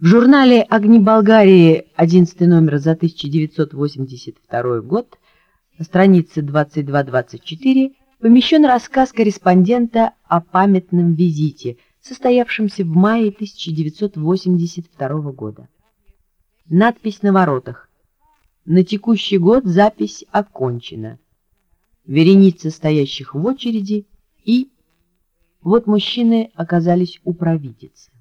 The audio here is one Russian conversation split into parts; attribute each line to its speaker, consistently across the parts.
Speaker 1: В журнале «Огни Болгарии» 11 номер за 1982 год, страницы 22-24, помещен рассказ корреспондента о памятном визите, состоявшемся в мае 1982 года. Надпись на воротах. На текущий год запись окончена. Вереница стоящих в очереди и... Вот мужчины оказались у провидицы.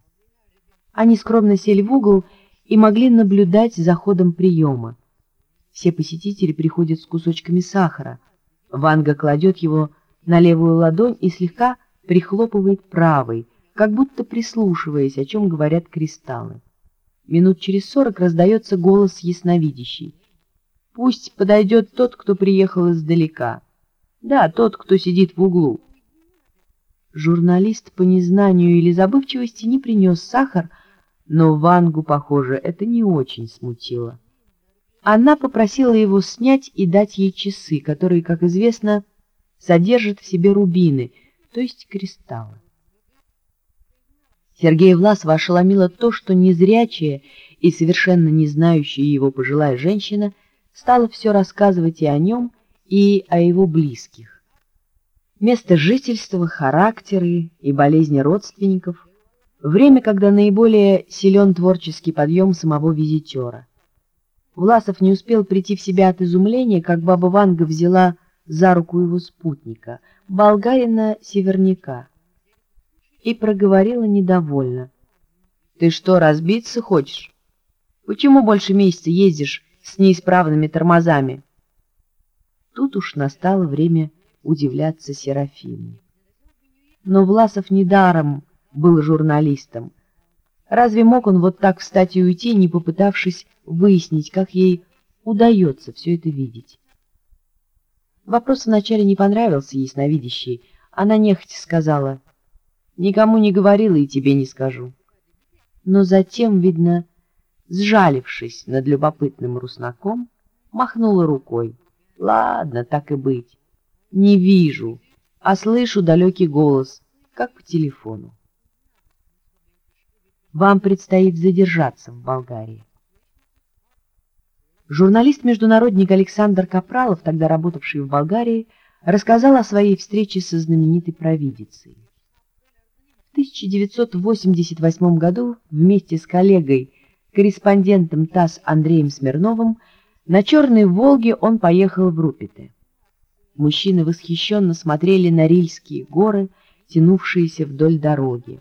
Speaker 1: Они скромно сели в угол и могли наблюдать за ходом приема. Все посетители приходят с кусочками сахара. Ванга кладет его на левую ладонь и слегка прихлопывает правой, как будто прислушиваясь, о чем говорят кристаллы. Минут через сорок раздается голос ясновидящий. «Пусть подойдет тот, кто приехал издалека. Да, тот, кто сидит в углу». Журналист по незнанию или забывчивости не принес сахар, но Вангу, похоже, это не очень смутило. Она попросила его снять и дать ей часы, которые, как известно, содержат в себе рубины, то есть кристаллы. Сергея Власова ошеломило то, что незрячая и совершенно не знающая его пожилая женщина стала все рассказывать и о нем, и о его близких. Место жительства, характеры и болезни родственников, Время, когда наиболее силен творческий подъем самого визитера. Власов не успел прийти в себя от изумления, как баба Ванга взяла за руку его спутника, болгарина Северняка, и проговорила недовольно. «Ты что, разбиться хочешь? Почему больше месяца ездишь с неисправными тормозами?» Тут уж настало время удивляться Серафиму. Но Власов недаром был журналистом. Разве мог он вот так встать и уйти, не попытавшись выяснить, как ей удается все это видеть? Вопрос вначале не понравился ясновидящей. Она нехотя сказала, «Никому не говорила и тебе не скажу». Но затем, видно, сжалившись над любопытным руснаком, махнула рукой. «Ладно, так и быть. Не вижу, а слышу далекий голос, как по телефону вам предстоит задержаться в Болгарии. Журналист-международник Александр Капралов, тогда работавший в Болгарии, рассказал о своей встрече со знаменитой провидицей. В 1988 году вместе с коллегой, корреспондентом ТАСС Андреем Смирновым, на Черной Волге он поехал в Рупите. Мужчины восхищенно смотрели на Рильские горы, тянувшиеся вдоль дороги.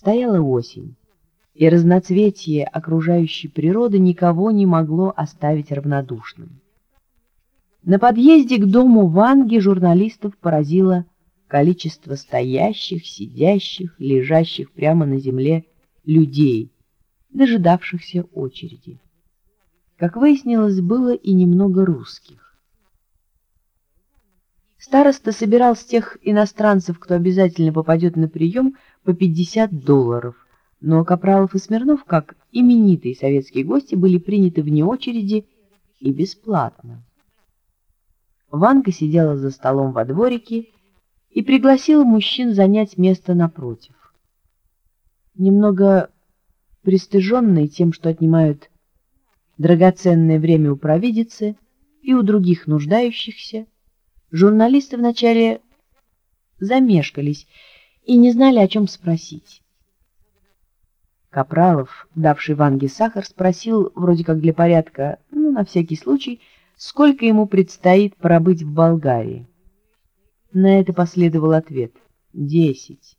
Speaker 1: Стояла осень, и разноцветие окружающей природы никого не могло оставить равнодушным. На подъезде к дому Ванги журналистов поразило количество стоящих, сидящих, лежащих прямо на земле людей, дожидавшихся очереди. Как выяснилось, было и немного русских. Староста собирал с тех иностранцев, кто обязательно попадет на прием, по 50 долларов, но Капралов и Смирнов, как именитые советские гости, были приняты вне очереди и бесплатно. Ванка сидела за столом во дворике и пригласила мужчин занять место напротив. Немного пристыженные тем, что отнимают драгоценное время у провидицы и у других нуждающихся, журналисты вначале замешкались и не знали, о чем спросить. Капралов, давший Ванге сахар, спросил, вроде как для порядка, ну, на всякий случай, сколько ему предстоит пробыть в Болгарии. На это последовал ответ — десять.